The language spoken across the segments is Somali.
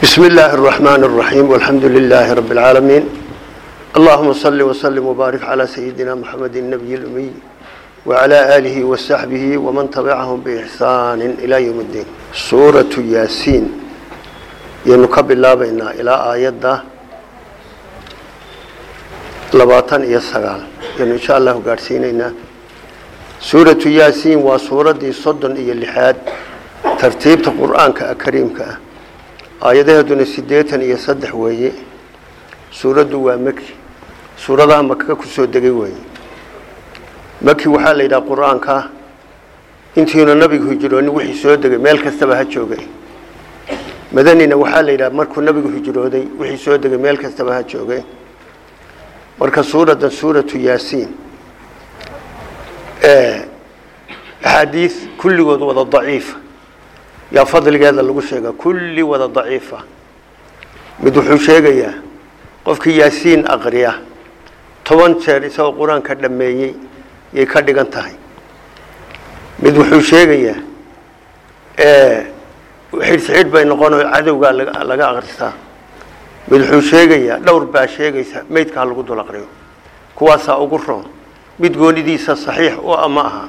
بسم الله الرحمن الرحيم والحمد لله رب العالمين اللهم صل وسلم وبارك على سيدنا محمد النبي الأمي وعلى آله وصحبه ومن تبعهم بإحسان إلى يوم الدين سورة ياسين ينكب الله بينا إلى آيات لباطن يسغال يعني إن شاء الله قارسينينا سورة ياسين وسورة صدن إيا اللحاد ترتيب القرآن كأكريم كأ aayadaheeduna siddeetan iyo saddex weeye. Suuraddu waa meki suuradaha maka ku soo degay weeye. Meki waxaa la yidhaha qur'aanka intiina nabigu hijroonin wixii soo degay meel kastaba ha joogay. Madanina waxaa la yidhaha markuu nabigu hijrooday wixii soo degay meel kastaba ha joogay. Marka suuraddan suuratu yaasiin axaadiis kulligood wada daciifa yaa fadligeeda lagu sheega kulli wada daciifa. Mid wuxuu sheegayaa qofkii yaasiin aqriya toban jeer isagoo qur'aanka dhammeeyey yay ka dhigan tahay. Mid wuxuu sheegayaa xidhsixidh bay noqonoo cadowgaa laga aqrisaa mid wuxuu sheegayaa dhowr baa sheegaysa meydka lagu dul aqriyo kuwaasaa ugu roon mid goonidiisa saxiix u ama aha.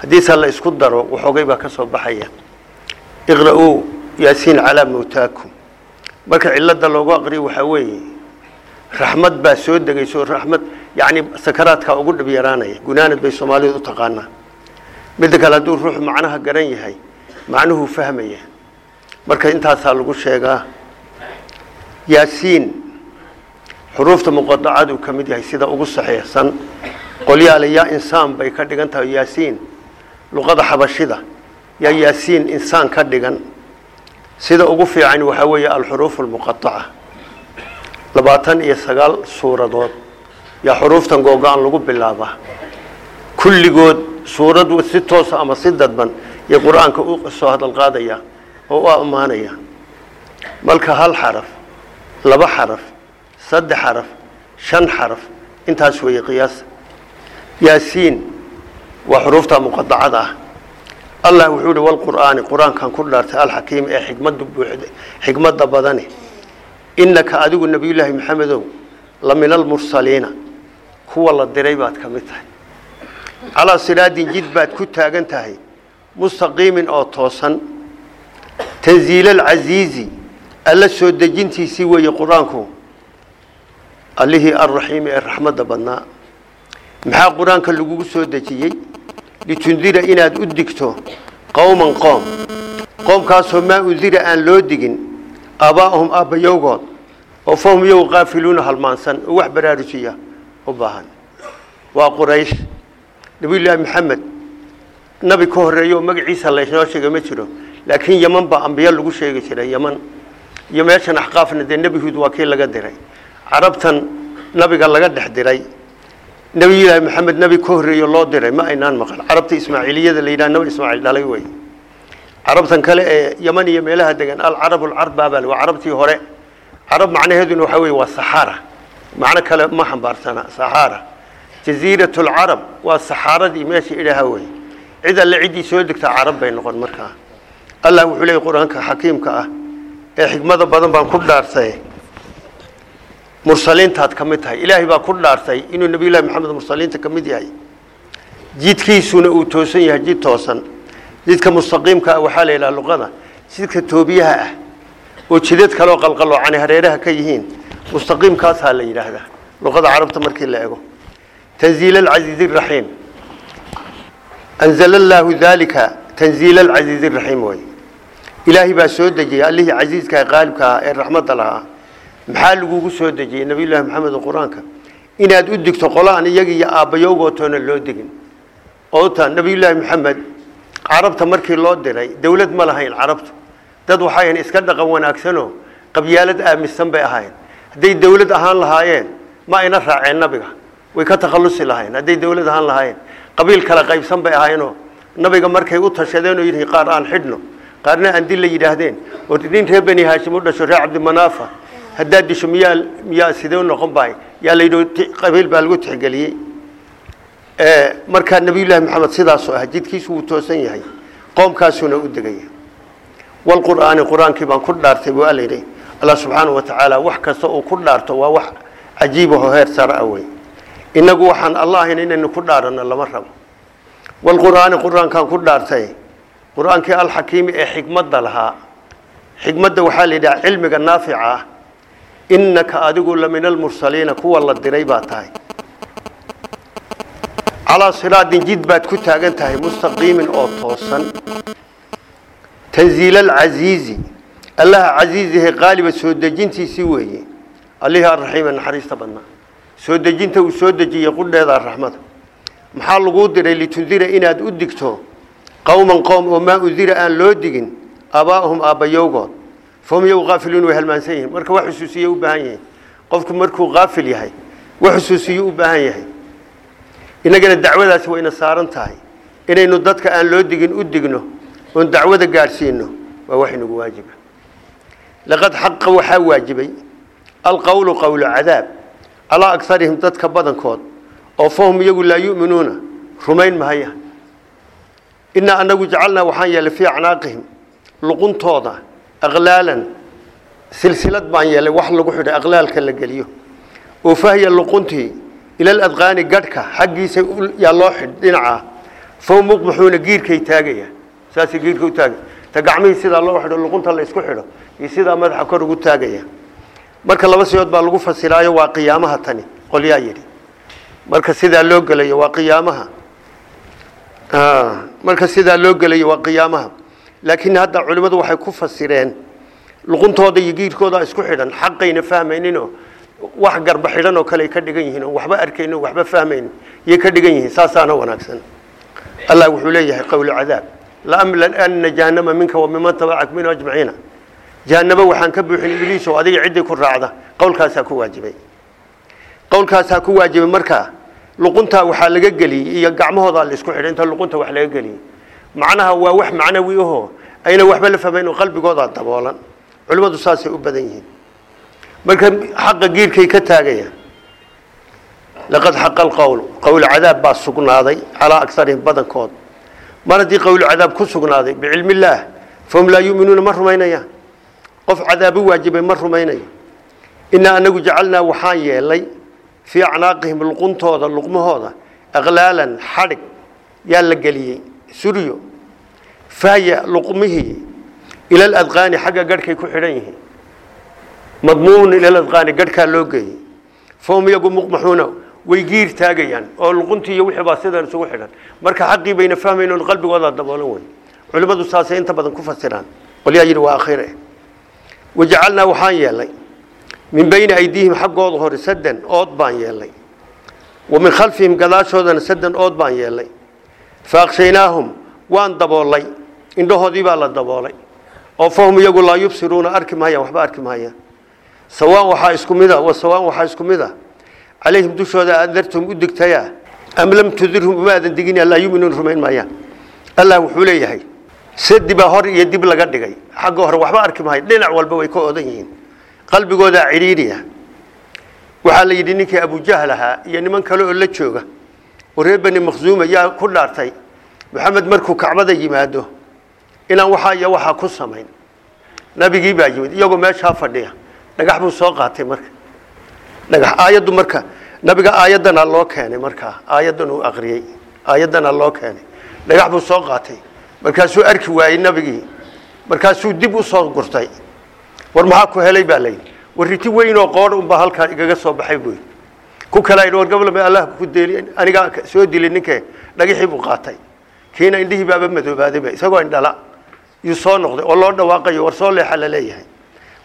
Haddiise la isku daro waxoogay baa ka soo baxaya iqra-uu yaasiin calaa mawtaakum. Marka cilada loogu aqriyo waxaa weeye raxmad baa soo degayso raxmad yacni sakaraadkaa ugu dhib yaraanaya gunaanad bay soomaalidu u taqaanaa. Midda kale hadduu ruuxu macnaha garan yahay macnuhuu fahmaya. Marka intaasaa lagu sheegaa yaasiin xuruufta muqadacaduu ka mid yahay sida ugu saxiixsan qolyaale yaa insaan bay ka dhigan tahay yaasiin luqada xabashida yaa yaasiin insaan ka dhigan. Sida ugu fiican waxaa weeye alxuruuf almuqaaca labaatan iyo sagaal suuradood. Yaa xuruuftan googo-an lagu bilaabaa. Kulligood suurad si toosa ama si dadban iyo qur'aanka u soo hadal oo u ammaanaya. Marka hal xaraf laba xaraf saddex xaraf shan xaraf intaas weeye qiyaasa yaasiin waa xuruufta muqadacada ah allah wuxuu ihi walqur'aani qur'aankan ku dhaartay alxakiim ee xikmada buuxda xikmadda badani innaka adigu nebiyullaahi maxamedow la min almursaliina kuwa la diray baad ka mid tahay. Calaa siraadin jid baad ku taagan tahay mustaqiimin oo toosan. Tanziilalcasiizi alla soo dejintiisii weeye qur'aanku allihii alraxiimi ee raxmadda badnaa. Maxaa qur'aanka lagugu soo dejiyey digto qowman qoom qoomkaasoo maa undira aan loo digin aabbaa'ahum aabbayowgood oo fahum iyagu qaafiluuna halmaansan oo wax baraarujiya u baahan waa quraysh nabiyullaahi maxamed nabi ka horreeya oo magaciisa laysnoo sheegay ma jiro laakiin yeman baa ambiyo lagu sheegi jiray yeman iyo meeshan axqaafna dee nebi huud waa kii laga diray carabtan nabiga laga dhex diray nabiyullaahi maxamed nebi ka horreeyo loo diray ma aynaan maqal carabta ismaaciiliyada la yidhaha nabi ismaaciil dhalay wey carabtan kale ee yaman iyo meelaha degan alcarab alcarbabal waa carabtii hore carab macnaheeduna waxaa wey waa saxaara macno kale ma xambaarsana saxaara jaziirat lcarab waa saxaaradii meesha idhaha wey cid alle ciddii soo degtaa carab bay noqon markaa allah wuxuu leeyay qur'aanka xakiimka mursaliintaad ka mid tahay ilaahay baa ku dhaartay inuu nabiyullahi maxamed mursaliinta ka mid yahay jidkiisuna uu toosan yahay jid toosan jidka mustaqiimka ah waxaa la yidhaha luqada jidka toobiyaha ah oo jidad kaloo qalqaloocani hareeraha ka yihiin mustaqiimkaasaa la yidhaahdaa luqada carabta markii la ego tanziil alcasiizi raxiim anzala allaahu daalika tanziil alcasiizi raxiim way ilaahay baa soo dejiyay allihii casiiska ee qaalibka ah ee raxmadda lahaa maxaa lagugu soo dejiyey nabiyullaahi maxamed qur-aanka inaad u digto qolo aan iyaga iyo aabbayowgootoona loo digin oota nabiyullaahi maxamed carabta markii loo diray dowlad ma lahayn carabtu dad waxayan iska dhaqan wanaagsanoo qabyaalad aaminsan bay ahayn hadday dowlad ahaan lahaayeen ma ayna raaceen nabiga way ka takhallusi lahayn hadday dowlad ahaan lahaayeen qabiil kala qaybsan bay ahaynoo nabiga markay u tashadeen oo yidhi qaar aan xidhno qaarna aan dil la yidhaahdeen oo nin reer beni haashim u dhasho reer cabdimanaafa haddaad disho miyaa miyaa sidee u noqon bahay? Yaa la yidhi qabiil baa lagu tixgeliyey. Markaa nabiyullaahi maxamed sidaasoo ah jidkiisu wuu toosan yahay. Qoomkaasuuna u degaya walqur'aani qur'aankii baan ku dhaartay buu alla yidhi allah subxaana wa tacaala wax kasta uu ku dhaarto waa wax cajiib ahoo heer sare ah wey innagu waxaan ahayn inaynu ku dhaaranno lama rabo. Walqur'aani qur'aankaan ku dhaartay qur'aankii alxakiimi ee xikmadda lahaa. Xikmadda waxaa la yidhaha cilmiga naafica ah innaka adigu la min almursaliina kuwa la diray baa tahay. Calaa siraadin jid baad ku taagan tahay mustaqiimin oo toosan. Tanziil alcasiizi allaha casiizihe qaaliba soo dejintiisii weeye. Allihii arraxiima naxariista badnaa. Soo dejinta uu soo dejiyey qudheeda raxmada maxaa laguu diray litundira inaad u digto qowman qowm oo maa udira aan loo digin aabaa'uhum aabbayowgood fahum iyagu qaafiluun way halmaansan yihiin. Marka wax xusuusiye u baahan yihiin. Qofku markuu qaafil yahay wax xusuusiye u baahan yahay. Innagana dacwadaasi wayna saaran tahay. Inaynu dadka aan loo digin u digno oon dacwada gaadhsiino waa wax inagu waajiba. Laqad xaqa waxaa waajibay alqowlu qowlu cadaab. Calaa agarihim dadka badankood oo fahum iyagu laa yu'minuuna rumayn mahaya innaa anagu jacalnaa waxaan aqlaalan silsilad baan yeelay wax lagu xidhay aqlaalka la geliyo oo fahya luquntii ilal adqaani gadhka xaggiisa yaa loo xidh dhinacaa fahum muqmaxuuna giirkay taagayaan saasay giirka u taagaya ta gacmihii sidaa loo xidho luqunta la isku xidho iyo sidaa madaxa kor ugu taagaya marka laba sidood baa lagu fasiraayo waa qiyaamaha tani qolyaa yidhi marka sidaa loo gelayo waa qiyaamaha marka sidaa loo gelayo waa qiyaamaha laakiin hadda culimmadu waxay ku fasireen luquntooda iyo giirkooda isku xidhan xaqayna fahmayninoo wax garba xidhan oo kale ka dhigan yihiin waxba arkaynin oo waxba fahmaynin yay ka dhigan yihiin saasaana wanaagsan. Allah wuxuu leeyahay qowlu cadaab laamlanna jahannama minka wa miman tabacak minhu ajmaciina. Jahannaba waxaan ka buuxin ibliis oo adiga ciddii ku raacda qowlkaasaa ku waajibay. Qowlkaasaa ku waajibay markaa luquntaa waxaa laga geliyey iyo gacmahoodaa la isku xidhay inta luqunta wax laga geliyey macnaha waa wax macnawi ahoo ayna waxba la fahmayn oo qalbigoodaa daboolan culimmadu saasay u badan yihiin marka xaqa giirkay ka taagayaan laqad xaqa alqowlu qowl cadaab baa sugnaaday calaa agarihim badankood mar haddii qowlu cadaab ku sugnaaday bicilmi illaah fahum laa yu'minuuna ma rumaynayaan qof cadaabu waajibay ma rumaynayo innaa anagu jacalnaa waxaan yeelay fii acnaaqihim luquntooda luqmahooda aqlaalan xadhig yaa la geliyey suryo fahya luqmihii ila aladqaani xagga garhkay ku xidhan yihiin madmuumun ila aladqaani garhkaa loo geeyey fahum iyagu muqmaxuuna way giir taagayaan oo luquntii iyo wixii baa sidan isugu xidhan marka xaqii bayna fahmayn oon qalbigooda daboolan wey culimmadu saasay inta badan ku fasiraan qolyaa yidhi waa akhire wajacalnaa waxaan yeelay min bayni aydiihim xaggooda hore sadan ood baan yeelay wa min khalfihim gadaashoodana sadan ood baan yeelay fa aqshaynaahum waan daboolay indhahoodii baa la daboolay oo fahum iyagu laa yubsiruuna arki maayaan waxba arki maayaan sawaan waxaa isku mida wa sawaan waxaa isku mid a calayhim dushooda adartum u digtayaa am lam tudirhum umaadan digin laa yuminuun rumayn maayaan allah wuxuu leeyahay sadi baa hor iyo dib laga dhigay xagga hore waxba arki maayo dhinac walba way ka odan yihiin qalbigoodaa cidhiidhiya waxaa la yidhi ninkii abujahl ahaa iyo niman kale oo la jooga oo reer bani makhzuuma yaa ku dhaartay maxamed markuu kacbada yimaado inaan waxaa iyo waxaa ku samayn. Nabigii baa yimid iyagoo meeshaa fadhiya. Dhagax buu soo qaatay marka. Dhagax aayaddu marka nabiga aayaddanaa loo keenay markaa aayaddan uu aqriyey aayaddanaa loo keenay. Dhagax buu soo qaatay. Markaasuu arki waayey nabigii. Markaasuu dib u soo gurtay. War maxaa ku helay baa layidhi war riti weynoo qoodh unbaa halkaa igaga soo baxay buy ku kala yidhi war gablame allah ku deeli anigaa soo dilay ninkee dhagixii buu qaatay kiina indhihii baaba madoobaadayba isagoo indhala yuu soo noqday oo loo dhawaaqayo war soo leexa la leeyahay.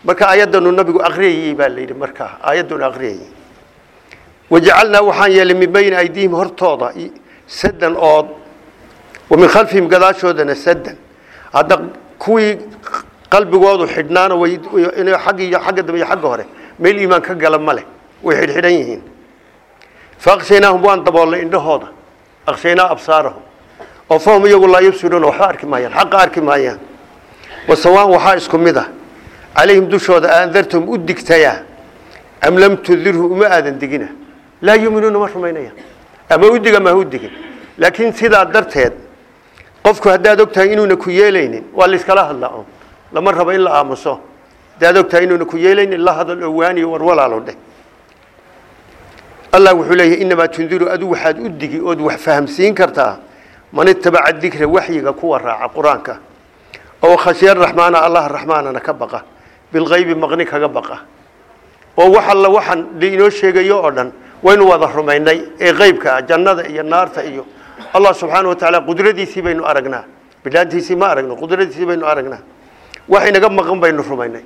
Marka aayaddanu nabigu aqriyayey baa layidhi markaa aayaddanu aqriyayey wajacalnaa waxaan yeelay min bayni aydiihim hortooda sadan ood wa min khalfihim gadaashoodana sadan hadda kuwii qalbigoodu xidhnaana way aggi agga dambe iyo agga hore meel iimaan ka gala ma leh way xidhxidhan yihiin. Fa aqshaynaahum waan daboolnay indhahooda aqshaynaa absaarahum oo fahum iyagu laa yubsiruuna waxba arki maayaan xaqa arki maayaan. Wasawaan waxaa isku mid ah calayhim dushooda aandartum u digtayaa am lam tudirhu uma aadan digina. Laa yuminuuna ma rumaynayaan. Ama u dig ama ha u digin. Laakiin sidaa darteed qofku haddaad og tahay inuuna ku yeelaynin waa la iskala hadlaa un lama rabo in la aamuso. Hadaad ogtahay inuuna ku yeelaynin la hadal oo waaniyo war walaalo dheh. Allah wuxuu leeyahay inamaa tundiru adu waxaad u digi ood wax fahamsiin kartaa dikra waxyiga kuwa raaca qur-aanka oo khashya raxmaana allah raxmaanana ka baqa bilkaybi maqni kaga baqa oo wax alla waxaan inoo sheegayo oo dhan waynu wada rumaynay ee qeybka ah jannada iyo naarta iyo allah subxaana wa tacaala qudradiisii baynu aragnaa bilaantiisii ma aragno qudradiisii baynu aragnaa wax inaga maqan baynu rumaynay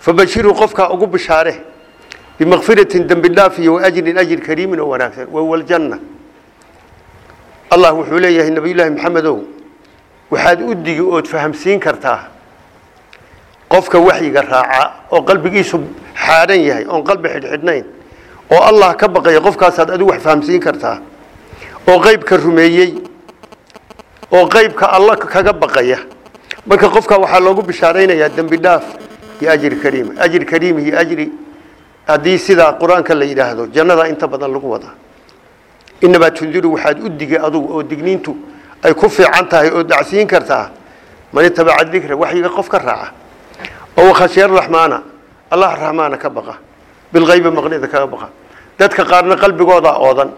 fabashiruu qofkaa ugu bishaare bimakfiratin dembi dhaaf iyo waajrin ajir kariimin oo wanaagsan wawaljanna allah wuxuu leeyahay nabiyullaahi maxamedow waxaad u digi ood fahamsiin kartaa qofka waxyiga raaca oo qalbigiisu xaadhan yahay oon qalbi xidhxidhnayn oo allah ka baqaya qofkaasaad adigu wax fahamsiin kartaa oo qeybka rumeeyey oo qeybka alla kaga baqaya. Marka qofka waxaa loogu bishaaraynayaa dembi dhaaf iyo ajri kariim ajri kariim iyo ajri. Haddii sidaa qur'aanka la yidhaahdo jannada inta badan lagu wadaa inamaa tundiru waxaad u digi adugu oo digniintu ay ku fiican tahay oo dacsiin kartaa man itabaca dikra waxyiga qof ka raaca oo khashya raxmaana allah raxmaana ka baqa bilkaybi maqnida kaga baqa dadka qaarna qalbigoodaa oodan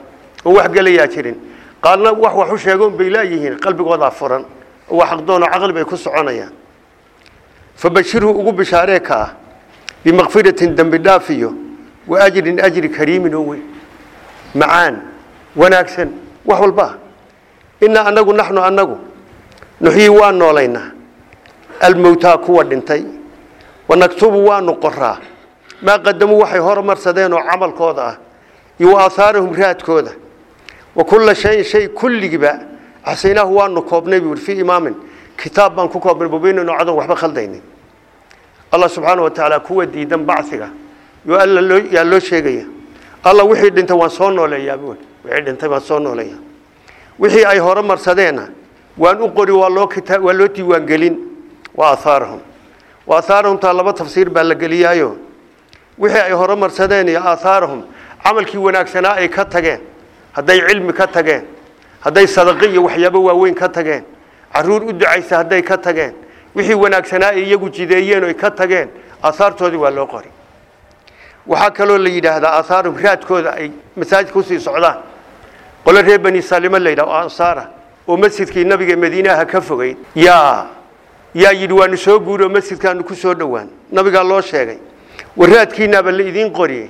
oo wax gelayaa jirin qaarna wax wax u sheegoon bay laayihiin qalbigoodaa furan oo wax aqdoon oo caqli bay ku soconayaan fabashirhu ugu bishaaree ka bimakfiratin dembi dhaaf iyo wa ajrin ajri kariimin oo weyn macaan wanaagsan wax walba. Inaa anagu naxnu anagu nuxyii waa noolaynaa. Almowtaa kuwa dhintay wanaktubu waanu qoraa. Maa qadamuu waxay hormarsadeen oo camalkooda ah iyo wa aahaarahum raadkooda. Wa kulla shayin shay kulligiiba axsaynaahu waanu koobnay buu fii imaamin kitaab baan ku koobnay mubinin oo cadoon waxba khaldaynin. Allah subxaana wa tacaala kuwa diidan bacsiga yo alla loo yaa loo sheegaya. Alla wixii dhintay waan soo nooleeyaa wixii dhintay waan soo nooleeyaa wixii ay hore marsadeenna waan u qori waa loo waa loo diiwaangelin. Waa aahaarahum wa aahaarahum taa laba tafsiir baa la geliyaayo. Wixii ay hore marsadeen iyo aahaarahum camalkii wanaagsanaa ay ka tageen. Hadday cilmi ka tageen. Hadday sadaqi iyo waxyaabo waaweyn ka tageen. Caruur u ducaysa hadday ka tageen. Wixii wanaagsanaa ay iyagu jideeyeen oy ka tageen. Aahaartoodii waa loo qori. Waxaa kaloo la yidhaahdaa aahaarahum raadkooda ay masaajidka u sii socdaan qole reer bani salimo la yidhah oo ansaara oo masjidkii nabiga madiinaha ka fogeyd yaa yaa yidhi waanu soo guuri oo masjidkaanu ku soo dhowaan. Nabigaa loo sheegay waraadkiinaaba la idiin qoriyey.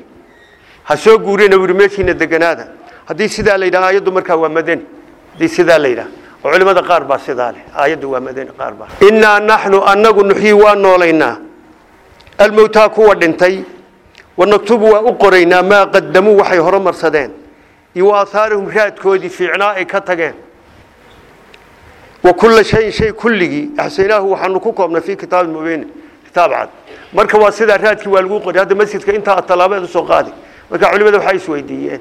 Ha soo guurina wuri meeshiina deganaada. Haddii sidaa la yidhaha aayaddu markaa waa madani haddii sidaa la yidhaha oo culimada qaar baa sidaa leh. Aayaddu waa madani qaar baa. Innaa naxnu annagu nuxyii waa noolaynaa. Almowtaa kuwa dhintay wanaktubu waa u qoraynaa maa qadamuu waxay hore marsadeen iyo aahaarahum raadkoodii fiicnaa ay ka tageen. Wa kulla shayin shay kulligii axsaynaahu waxaanu ku koobnay fii kitaabin mubiin kitaab cad. Marka waa sidaa raadkii waa lagu qori hadda masjidka intaa talaabeed u soo qaadi. Marka culimada waxay isweydiiyeen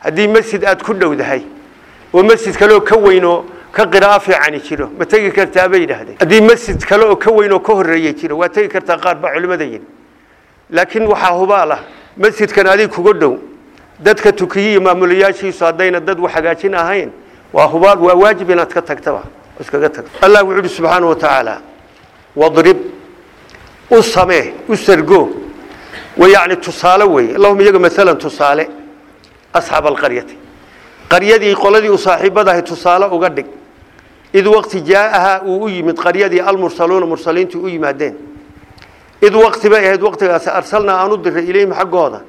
haddii masjid aad ku dhowdahay oo masjid kale oo ka weyn oo ka qiraa'o fiicani jiro ma tegi kartaa bay yidhaahdeen. Haddii masjid kale oo ka weyn oo ka horreeyey jiro waa tegi kartaa qaar baa culimada yidhi. Laakiin waxaa hubaal ah masjidkan adig kuga dhow dadka tukiye iyo maamulayaashiisu haddayna dad wax hagaajin ahayn. Waa hubaal waa waajib inaad ka tagtaba iskaga tagto allah wuxuu uhi subxaana wa tacaala wadrib u samee u sargo. Wa yacni tusaale weeye allahuma iyaga maalan tusaale asxaab alqaryati. Qaryadii qoladii u saaxiibadahay tusaale uga dhig. Id waqti jaa'ahaa uu u yimid qaryadii almursaluuna mursaliintii u yimaadeen. Id waqti bay ahayd waqtigaasi arsalnaa aan u diray ilayhim xaggooda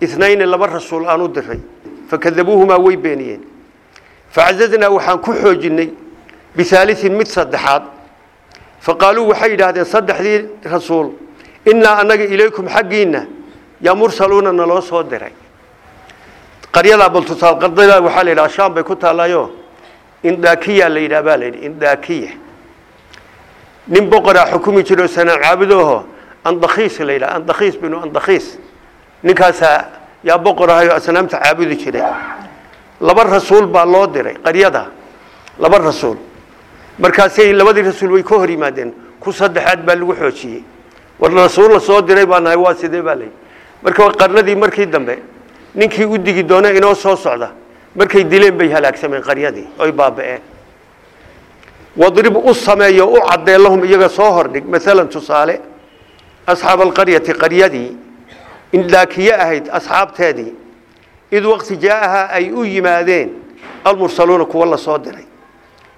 inayni laba rasuul aan u diray. Fakadabuuhumaa way beeniyeen. Facazaznaa waxaan ku xoojinay bihaaliin mid saddexaad. Faqaaluu waxay yidhaahdeen saddexdii rasuul innaa annaga ilaykum xaggiinna yaa mursaluuna naloo soo diray. Qaryadaa baltusaal qardadaa waxaa la yidhaha shaam bay ku taallaayo indhaakiya la yidhaha baa la yidhi indhaakiya nin boqoraa xukumi jiro sanaan caabudooho andakhiis la yidhaha andakhiis binu andakhiis ninkaasaa yaa boqor ahayo asnaamta caabudi jiray. Laba rasuul baa loo diray qaryada. Laba rasuul. Markaasay labadii rasuul way ka hor yimaadeen. Ku saddexaad baa lagu xoojiyey. War rasuul la soo diray baa nahay waa sidee baa layidhi marka qarnadii markii dambe ninkii u digi doona inoo soo socda markay dileen bay halaagsameen qaryadii oy baaba'een. Wadrib u sameeyo u caddee iyaga soo hordhig. Maalan tusaale asxaab alqaryati qaryadii indhaakiye ahayd asxaabteedii id waqti jaa'ahaa ay u yimaadeen almursaluuna kuwa la soo diray.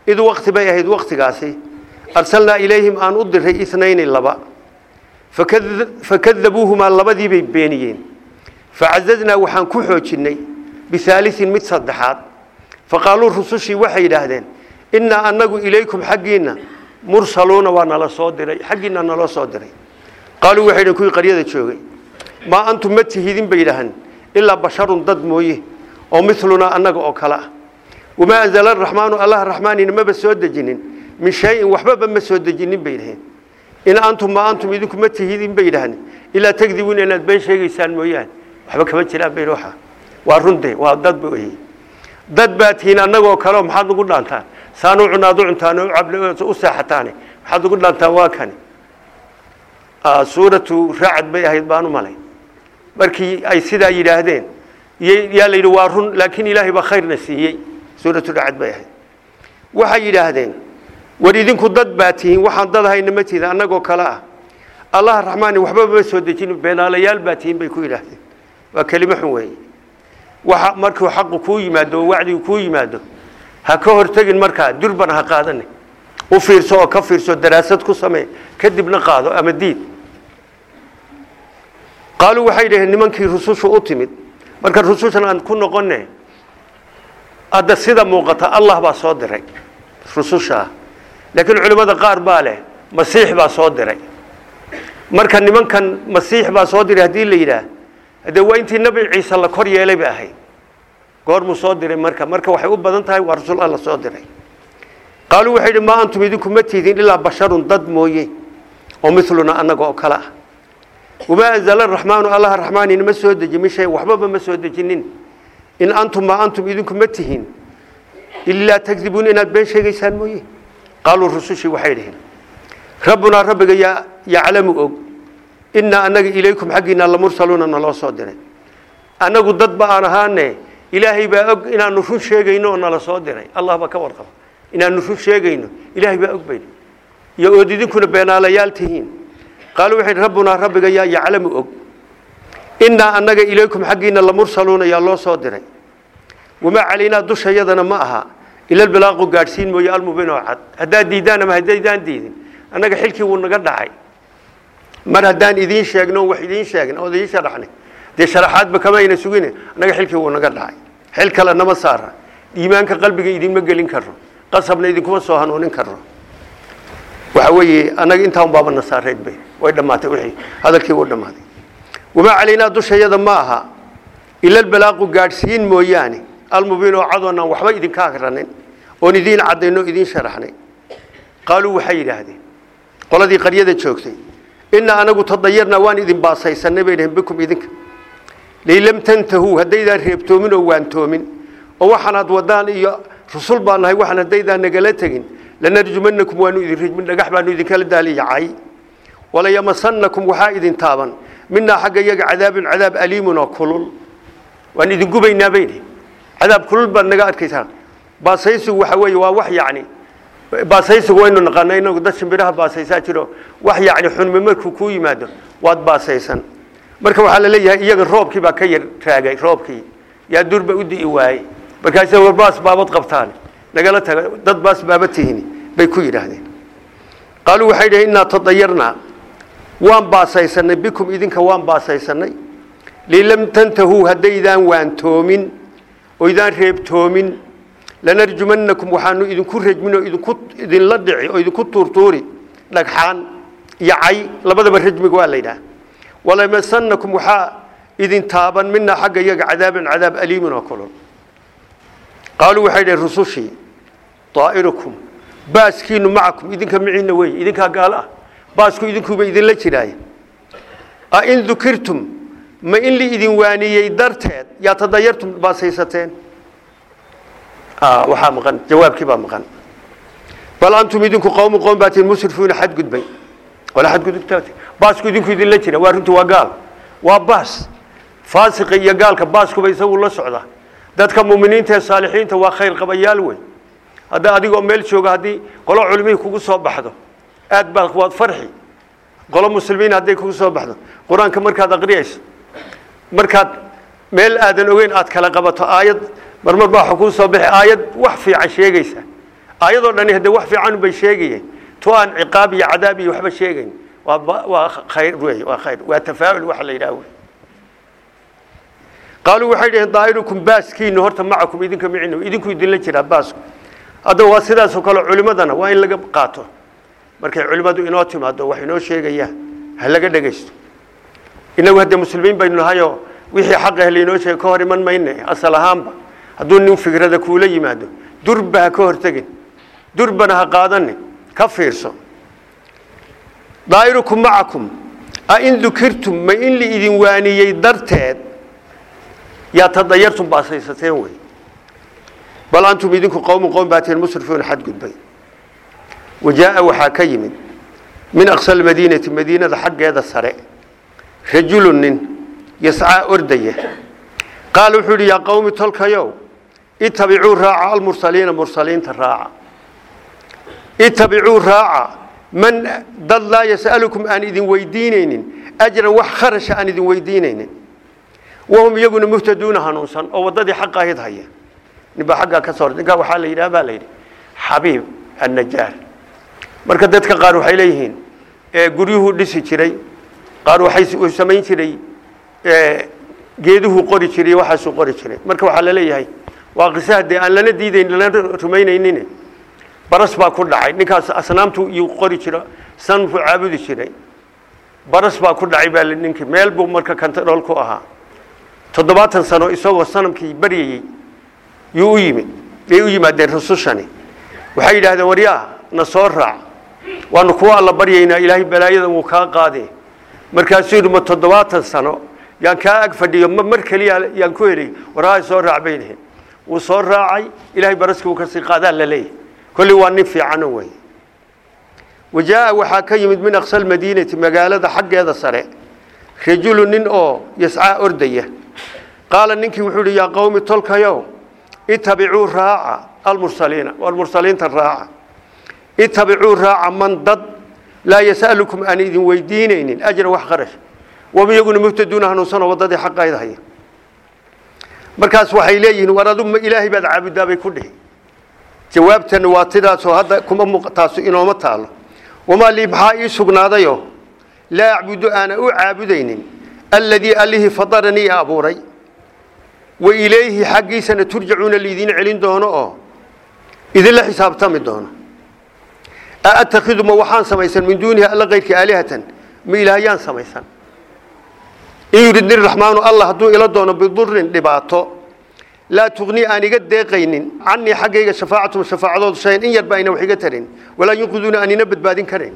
Id waqti bay ahayd waqtigaasi. Arsalnaa ilayhim aan u diray inayni laba. Fakadabuuhumaa labadii bay beeniyeen. Facazaznaa waxaan ku xoojinnay bihaaliin mid saddexaad. Faqaaluu rusushii waxay yidhaahdeen innaa annagu ilaykum xaggiinna mursaluuna waa nala soo diray xaggiinna naloo soo diray. Qaaluu waxay dhaheen kuwii qaryada joogay maa antum ma tihidin bay yidhaahaan ilaa basharun dad mooye oo milunaa annaga oo kale ah wamaa anzala araxmaanu allah raxmaanina maba soo dejinin min shayin waxbaba ma soo dejinin bay yidhaheen in antum ma antum idinku ma tihidin bay yidhaaheen ilaa tagdibuun inaad been sheegaysaan mooyaane. Waxba kama jiraan bay waxa waa runde waa dad wey dad baa tihiin annagoo kaleo maxaad ugu dhaantaan. Saanu cunaad u cuntaan oo cable u seexataane maxaad ugu dhaantaan waa kani. Suuratu raacad bay ahayd baan u malay markii ay sidaa yidhaahdeen. Yaa la yidhi waa run laakiin ilaahay baa khayrna siiyey. Suuratu raacad bay ahayd. Waxay yidhaahdeen war idinku dad baa tihiin waxaan dad hayna ma tihin annagoo kale ah. Allah raxmaani waxbaba ma soo dejin beenaalayaal baa tihiin bay ku yidhaahdeen. Waa kelimo xun weeye. Waxa markuu xaqu kuu yimaado oo wacdigu kuu yimaado ha ka hortegin markaa durbana ha qaadane u fiirso oo ka fiirso daraasad ku samee kadibna qaado ama diid qaaluu waxay dhaheen nimankii rusushu u timid marka rusushan aan ku noqone hadda sida muuqata allah baa soo diray rususha laakiin culimmada qaar baa leh masiix baa soo diray marka nimankan masiix baa soo diray haddii la yidhaah de waa intii nabi ciise la kor yeelay bay ahayd goormuu soo diray marka marka waxay u badan tahay waa rasuul alla soo diray qaaluu waxay yidhi maa antum idinku ma tihdin ilaa basharun dad mooye oo miluna annaga oo kale ah wamaa anzala araxmaanu allah raxmaanina ma soo deji min waxbaba ma soo dejinin in antum antum idinku ma tihin ilaa tagdibuun inaad been sheegaysaan mooye qaaluu rusushii waxay dhiheen rabbunaa rabbiga yaa yaclamu og innaa annaga ilaykum xaggiinna lamursaluuna naloo soo diray annagu dadba aan ahaane ilaahay baa og inaanu run sheegayno oo nala soo diray allah ka warqaba inaanu run sheegayno ilaahay baa og bayno iyo ood beenaalayaal tihiin qaaluu waxay rabbunaa rabbiga yaa yaclamu og innaa annaga ilaykum xaggiinna lamursaluuna yaa loo soo diray wamaa calaynaa dushayadana ma aha ila albilaaqu gaadhsiin mooye almubiin oo cad haddaad diidaan ama haddaydaan diidin annaga xilkii wuu naga dhacay mar haddaan idiin sheegno wax idiin sheegin oo idiin sharaxnay dee sharaxaadba kama ayna sugine annaga xilkii wuu naga dhacay xil kale nama saara iimaanka qalbiga idinma gelin karo qasabna idinkuma soo hanuunin karo waxa way dhammaatay wixii hadalkii wuu dhammaaday wamaa calaynaa dushayada ma aha ila albalaaqu gaadhsiin mooyaane almubiin oo cadoonaan waxba idinka akranin oon idiin caddayno idiin sharaxnay qaaluu waxay yidhaahdeen qoladii qaryada joogtay inaa anagu tadayarnaa waan idin baasaysanay bay dhaheen bikum idinka laylam tantahuu haddaydaan reebtoomin oo waantoomin oo waxaanaad wadaan iyo rusul baan nahay waxaan haddaydaan nagala tegin lanarjumanakum waanu idin rijmin dhagax baanu idinkala daaliyacay kulul waan idin gubaynaa bay dhihin cadaab kulul baad naga adkaysaan baasaysigu waxa weeye waa wax yacni baasaysigu waynu naqaana inagu dad shimbiraha baasaysaa jiro wax yacni xunmi markuu kuu yimaado waad baasaysan marka waxaa la leeyahay iyaga roobkii baa ka yar raagay roobkii yaa durba u di'i waayey markaase war baas baabad qabtaan nagala taga dad baas baaba tihini bay ku yidhaahdeen qaaluu waxay dhaheen innaa tadayarnaa waan baasaysanay bikum idinka waan baasaysanay. Lilam tantahuu haddaydaan waantoomin oydaan reebtoomin lanarjumanakum waxaanu idinku rajmin oo idinku idinla dhici oo idinku tuurtuuri dhagxaan iyo cay. Labadaba rajmiga waa la yidhaha. Walamasanakum waxaa idin taaban minaa xagga iyaga cadaaban cadaab aliimin oo kulul qaaluu waxay dhaheen rusushii daa'irukum baaskiinu macakum idinka miciinna wey idinkaa gaalo ah baasku idinkuuba idinla jiraaya a in dukirtum ma in li idin waaniyey darteed yaa tadayartum baasaysateen? Waxaa maqan jawaabkii baa maqan. Bal antum idinku qowmu qowm baa tihin musrifuuna xadgudbay wala xadgudubtaati baasku idinku idinla jira waa runtii waa gaal. Waa baas. Faasiqa iyo gaalka baaskuba isagu la socda. Dadka muminiinta ee saalixiinta waa khayr qabayaal wey hadda adigoo meel jooga haddii qolo culimihii kugu soo baxdo aad baa waad farxi. Qolo muslimiin hadday kugu soo baxdo. Qur'aanka markaad aqriyayso markaad meel aadan ogeyn aad kala qabato aayad marmar baa waxa kuu soo bixi aayad wax fiican sheegaysa. Aayadoo dhani hadde wax fiican bay sheegayeen. To aan ciqaab iyo cadaab iyo waxba sheegayn. Waa waa khayr wey waa khayr waa tafaa'ul waxa la yidhaha wey qaaluu waxay dhaheen daa'irukum baaskiinu horta macakum idinka micinu idinku idinla jiraa baasku haddaba waa sidaasoo kale culimadana waa in laga qaato markay culimmadu inoo timaado wax inoo sheegayaan ha laga dhegaysto inagu hadde muslimiin baynu nahayoo wixii xaqah lainoo sheegay ka hor iman mayne asal ahaanba. Hadduu nin fikrada kuula yimaado durba ha ka hortegin durbana ha qaadanin ka fiirso. Daa'irukum macakum a in dukirtum ma in la idin waaniyey darteed yaa tadayartum baasaysateen wey. Bal antum idinku qowmun qowm baateen musrifuuna xadgudbay xaggeeda sare rajulu nin yascaa ordaya qaal wuxuu yidhi yaa qowmi tolkayow itabicuu raaca almursaliina mursaliinta raaca itabicuu raaca man dad laa yas'alukum aan idin weydiinaynin ajran wax kharasha aan idin weydiinaynin wahum iyaguna muhtaduuna hanuunsan oo waddadii xaqa ahayd haya ninbaa xaggaa ka soo ninkaa waxaa la yidhaha baa la yidhi xabiib annajaar marka dadka qaar waxay leeyihiin guryuhuu dhisi jiray qaar waxay samayn jiray geeduhuu qori jiray waxaasuu qori jiray. Marka waxaa la leeyahay waa qise haddee aan lana diidayn lana rumaynaynin baras baa ku dhacay. Ninkaas asnaamtu iyuu qori jiro sanbuu caabudi jiray. Baras baa ku dhacay baa ninkii meel buu marka kantarool ku ahaa. Toddobaatan sano isagoo sanamkii baryayey yuu u yimid. Yay u yimaadeen rusushani. Waxay yidhahdeen waryaa na soo raac waanu kuwa alla baryaynaa ilaahay balaayada wuu kaa qaade markaasuu yidhi ma toddobaatan sano yaan kaa ag fadhiyo ma mar keliya yaan ku helay warhaa soo raac bay dhaheen wuu soo raacay ilaahay baraskii uu ka sii qaadaa la leeyahay kolley waa nin fiicano wey wajaa'a waxaa ka yimid min aqsa almadiinati magaalada xaggeeda sare rajulu nin oo yascaa ordaya. Qaala ninkii wuxuu yidhi yaa qowmi tolkayow itabicuu raaca almursaliina walmursaliinta raaca itabicuu raaca man dad laa yas'alukum aan idin weydiinaynin ajra wax qarash wam iyaguna muhtaduuna hanuunsanoo waddadii xaqayd haya markaas waxay leeyihiin war adu ma ilaahay baad caabudaa bay ku dhihi jawaabtana waa tidaasoo hadda kuma muuqataasu inooma taalo wamaa lii maxaa ii sugnaadayoo laa acbudu aana u caabudaynin alladii allihii fadaranii abuuray wa ilayhi xaggiisana turjacuuna liidiin celin doono oo idinla xisaabtami doono aatakidu ma waxaan samaysan min duunihi alla kayrkii aalihatan ma ilaahyaan samaysan in yuridni raxmaanu allah hadduu ila doono bidurin dhibaato laa tugnii aan iga deeqaynin canii xaggayga shafaacatum shafaacadoodu shayan in yarba ayna wax iga tarin walaa yunqiduuna aan ina badbaadin karayn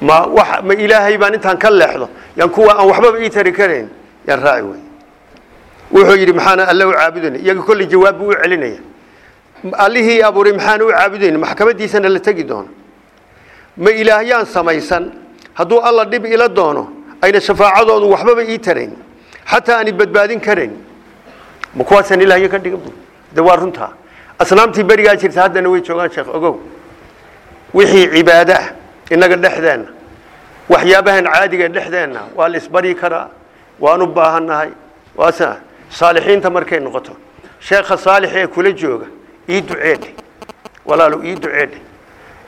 ma ma ilaahay baan intaan ka leexdo yaan kuwa aan waxbaba ii tari karayn yaan raaci wey wuxuu yidhi maxaana alle u caabudayna iyaga kolley jawaab buu u celinaya allihii abuuray maxaana u caabudayna? Maxkamadiisana la tegi doono. Ma ilaahyaan samaysan. Hadduu alla dhib ila doono ayna shafaacadoodu waxbaba ii tarayn. Xataa aani badbaadin karayn ma kuwaasaan ilaahyo ka dhigan de waa runtaa asnaamtii berigaa jirta haddana way joogaan sheekh ogow. Wixii cibaado innaga dhexdeenna. Waxyaabahan caadiga dhexdeenna waa la isbari karaa waan baahannahay. Waasa saalixiinta markay noqoto. Sheekha saalix ee kula jooga ii duceedhe walaalo ii duceedhe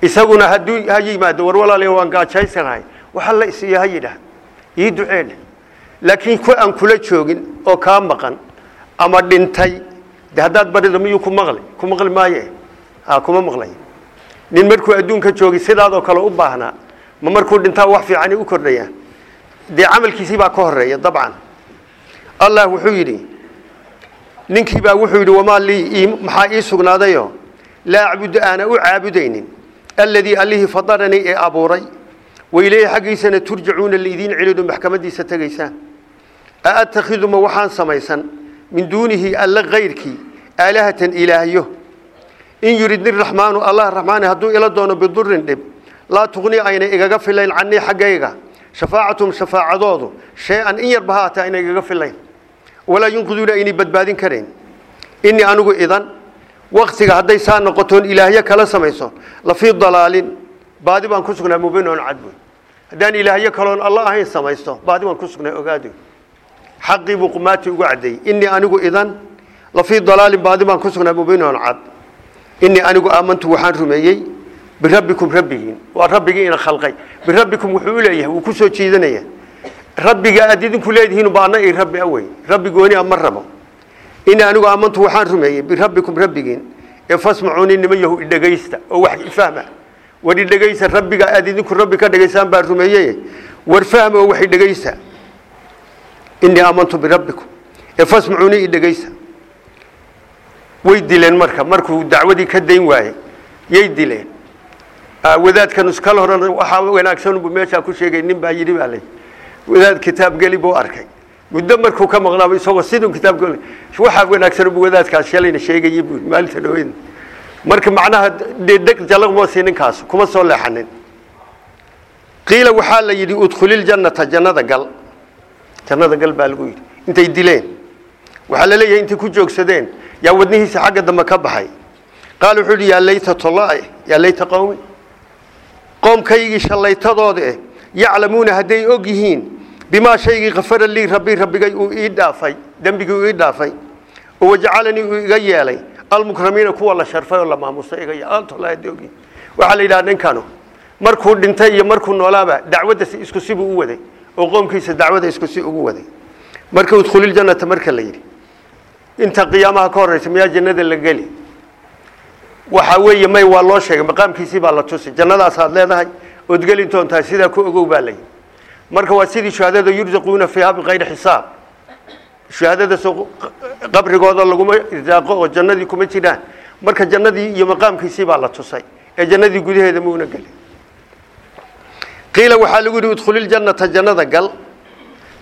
isaguna hadduu ha yimaado war walaal waan gaajaysanahay waxa la isiiya ha yidhaah ii duceedhe laakiin ku aan kula joogin oo kaa maqan ama dhintay de haddaad barido miyuu ku maqli? Ku maqli maaye? Kuma maqlay. Nin markuu adduunka joogay sidaadoo kale u baahnaa ma markuu dhintaa wax fiicani u kordhayaan dee camalkiisii baa ka horreeya dabcan. Allah wuxuu yidhi ninkii baa wuxuu yidhi wamaa lii maxaa ii sugnaadayo laa acbudu aana u caabudaynin alladii allihii fadaranii ee abuuray wailayhi xaggiisana turjacuuna liidiin celido maxkamadiisa tegaysaan aatakidu ma waxaan samaysan min duunihi alla kayrkii aalahatan ilaahyo in yuridni raxmaanu allah raxmaani hadduu ila doono bidurin dhib laa tuqni ayna igaga filayn canii xaggayga shafaacatum shafaacadoodu shay-an in yarba ayna igaga filayn inii anigu idan waktiga hadday saa noqotoon ilaahyo kala samayso lafii dalaalin baadi baan ku sugnaa mubin oon cadbuy haddaan ilaahyo kaloon alla ahayn samaysto baadi baan ku sugnay ogaado xaqii buu qumaati ugu caddeeyey innii anigu idan lafii dalaalin baadi baan ku sugnay mubiinon cad innii anigu aamantu waxaan rumeeyey birabbikum rabbigiin waa rabbigii ina khalqay birabbikum wuxuu u leeyahay wuu ku soo jiidanaya rabbiga aad idinku leedihiin baana i rabbi awey rabbi gooni a ma rabo. Innii anigu aamantu waxaan rumeeyey birabbikum rabbigiin ee fasmacuuni niman yahu idhegaysta oo wax ifahma war idhegaysta rabbiga aad idinku rabbi ka dhegaysaan baan rumeeyey. War fahma oo wax idhegaysta innii aamantu birabbikum ee fasmacuuni idhegaysta way dileen marka markuu dacwadii ka dayn waayey yay dileen. Wadaadkan iskal horan waxaa wanaagsanbu meeshaa ku sheegay nin baa yidhi baa lay wadaad kitaab geli buu arkay. Muddo markuu ka maqnaaba isagoo siduu kitaab waxaa wanaagsanbu wadaadkaas shalayna sheegayay buu maalinta dhaweyn marka macnaha dhedheg jalaqmoosi ninkaas kuma soo leexanin. Qiila waxaa la yidhi udkhulil jannata jannada gal. Jannada gal baa lagu yidhi. Intay dileen. Waxaa la leeyahay intay ku joogsadeen. Yaa wadnihiisa xagga dambe ka baxay. Qaal wuxuu yidhi yaa layta tolla yaa layta qowmi qoomkaygii shallaytadooda yaclamuuna hadday og yihiin bimaa shaygii kafara lii rabbi rabbigay uu ii dhaafay dembigii uu ii dhaafay oo wajacalanii uu iga yeelay almukramiina kuwa la sharfay oo la maamusay iga yeeltolla hadday og yihiin waxaa la yidhaha ninkanu markuu dhintay iyo markuu noolaaba dacwadda isku sibuu u waday oo qoomkiisa dacwada isku si ugu waday marka udkhuliljannata marka la yidhi inta qiyaamaha ka horraysa miyaa jannada la geli waxaa weeye may waa loo sheegay maqaamkiisii baa la tusi jannadaasaad leedahay ood geli doontahay sidaa ku ogow baa layihi marka waa sidii shuhadada yurzaquuna fiiha bikayri xisaab shuhadada soo qabrigooda laguma irsaaqo oo jannadii kuma jiraan marka jannadii iyo maqaamkiisii baa la tusay ee jannadii gudaheeda muuna gelin qiila waxaa lagu yidhi udkhuliljannata jannada gal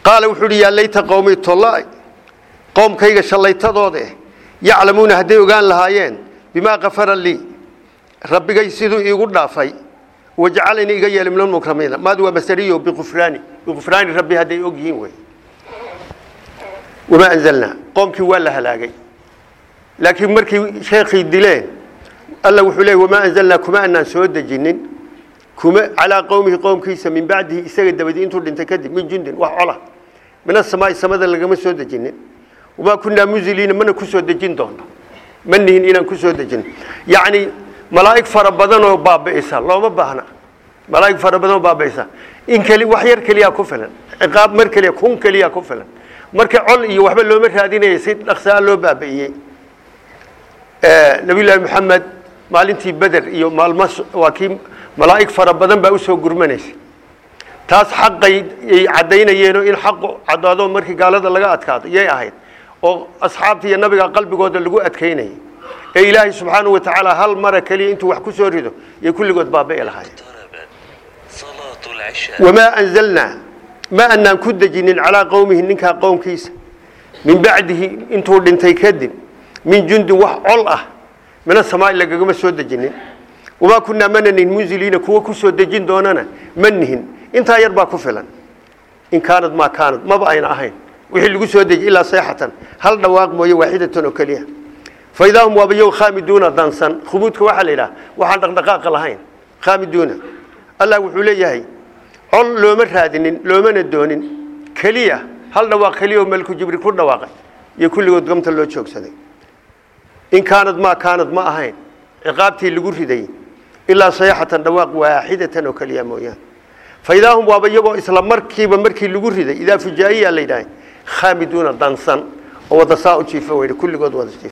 qaala wuxuu yidhi layta qowmi tolla qoomkayga shallaytadooda eh yaclamuuna hadday ogaan lahaayeen bimaa kafara lii rabbigay siduu iigu dhaafay wajacalanii iga yeelay min almukramiina maad waa masariyo biqufraani. Biqufraani rabbi hadday og yihiin wey. Wamaa anzalnaa qoomkii waa la halaagay. Laakiin markii sheekhii dileen alla wuxuu leeyay wamaa anzalnaa kuma anaan soo dejinin. Kuma calaa qowmihi qowmkiisa min bacdihi isaga dabadii intuu dhintay kadib min jundin wax cola. Min asamaai samada lagama soo dejinin. Wamaa kunaa munziliina mana ku soo dejin doonto ma nihin inaan ku soo dejin. Yacni malaa'ig fara badan oo baabi'isa looma baahna malaa'ig fara badan oo baabi'isa in keli wax yar keliyaa ku filan ciqaab mar keliya kun keliyaa ku filan marka col iyo waxba looma raadinaya si dhaqsaa loo baabi'iyey nabiyullaahi maxamed maalintii beder iyo maalmo waa kii malaa'ig fara badan baa usoo gurmanaysa taas xaqay ay caddaynayeenoo in xaqu caddaado markii gaalada laga adkaado yay ahayd oo asxaabta iyo nabiga qalbigooda lagu adkaynayay soo rido iyo kulligood baabi'i lahaayeen صلاة العشاء wamaa anzalnaa ma anaan ku dejinin calaa qowmihi ninkaa qowmkiisa min bacdihi intuu dhintay kadib min jundin wax col ah mina samaa lagagama soo dejinin wamaa kunaa mananin munziliina kuwa ku soo dejin doonana ma nihin intaa yar baa ku filan in kaanad maa kaanad maba ayna ahayn wixii lagu soo deji ilaa seexatan hal dhawaaq mooye waaxidatan oo keliya fa idaa hum waaba yow khaamiduuna dansan khumuudka waxaa la yidhaha waxaan dhaqdhaqaaqa lahayn khaamiduuna allah wuxuu leeyahay col looma raadinin loomana doonin keliya hal dhawaaq keliya oo malku jibriil ku dhawaaqay iyo kulligood gamta loo joogsaday in kaanad maa kaanad ma ahayn ciqaabtii lagu riday ilaa sayxatan dhawaaq waaxidatan oo keliya mooyaan fa idaa hum waaba iyagoo isla markiiba markii lagu riday idaa fujaa'iyaa la yidhahay khaamiduuna dansan oo wada saa u jiifa weyde kulligood wada jiifa